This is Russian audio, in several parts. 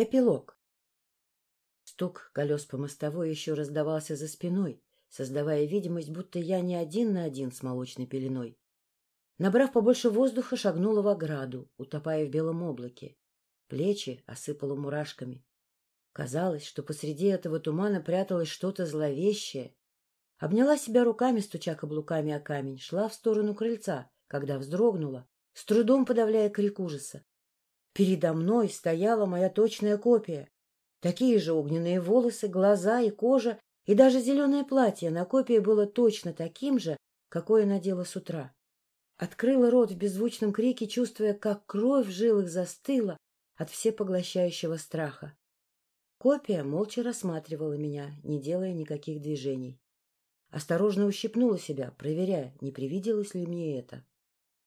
Эпилог. Стук колес по мостовой еще раздавался за спиной, создавая видимость, будто я не один на один с молочной пеленой. Набрав побольше воздуха, шагнула в ограду, утопая в белом облаке. Плечи осыпала мурашками. Казалось, что посреди этого тумана пряталось что-то зловещее. Обняла себя руками, стуча каблуками о камень, шла в сторону крыльца, когда вздрогнула, с трудом подавляя крик ужаса. Передо мной стояла моя точная копия. Такие же огненные волосы, глаза и кожа, и даже зеленое платье на копии было точно таким же, какое надела с утра. Открыла рот в беззвучном крике, чувствуя, как кровь в жилах застыла от всепоглощающего страха. Копия молча рассматривала меня, не делая никаких движений. Осторожно ущипнула себя, проверяя, не привиделось ли мне это.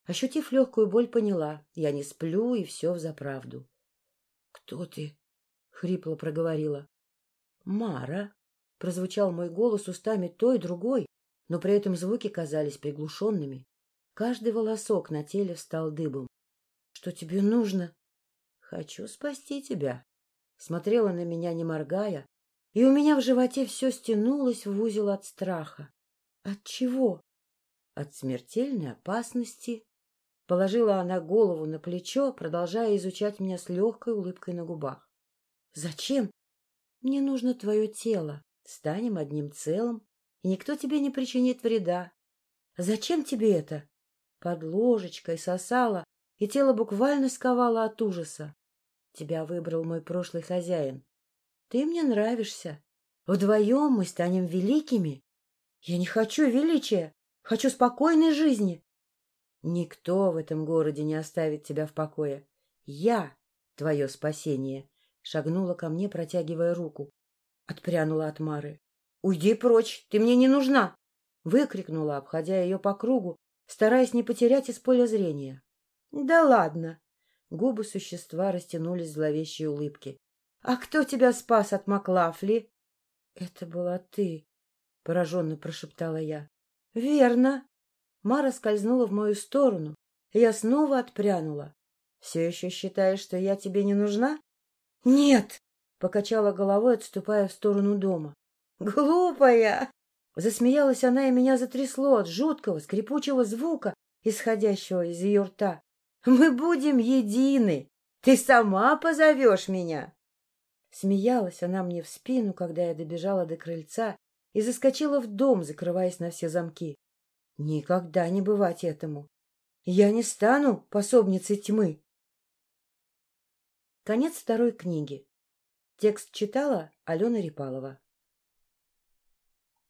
Ощутив легкую боль, поняла, я не сплю, и все взаправду. — Кто ты? — хрипло проговорила. — Мара, — прозвучал мой голос устами той, другой, но при этом звуки казались приглушенными. Каждый волосок на теле встал дыбом. — Что тебе нужно? — Хочу спасти тебя. Смотрела на меня, не моргая, и у меня в животе все стянулось в узел от страха. — От чего? — От смертельной опасности, Положила она голову на плечо, продолжая изучать меня с легкой улыбкой на губах. — Зачем? — Мне нужно твое тело. Станем одним целым, и никто тебе не причинит вреда. — Зачем тебе это? Под ложечкой сосала, и тело буквально сковало от ужаса. Тебя выбрал мой прошлый хозяин. Ты мне нравишься. Вдвоем мы станем великими. Я не хочу величия, хочу спокойной жизни. Никто в этом городе не оставит тебя в покое. Я — твое спасение. Шагнула ко мне, протягивая руку. Отпрянула от Мары. — Уйди прочь, ты мне не нужна! Выкрикнула, обходя ее по кругу, стараясь не потерять из поля зрения. — Да ладно! Губы существа растянулись в зловещей улыбки. — А кто тебя спас от Маклафли? — Это была ты, — пораженно прошептала я. — Верно, Мара скользнула в мою сторону, и я снова отпрянула. — Все еще считаешь, что я тебе не нужна? — Нет! — покачала головой, отступая в сторону дома. — Глупая! Засмеялась она, и меня затрясло от жуткого, скрипучего звука, исходящего из ее рта. — Мы будем едины! Ты сама позовешь меня! Смеялась она мне в спину, когда я добежала до крыльца и заскочила в дом, закрываясь на все замки. Никогда не бывать этому. Я не стану пособницей тьмы. Конец второй книги. Текст читала Алена Репалова.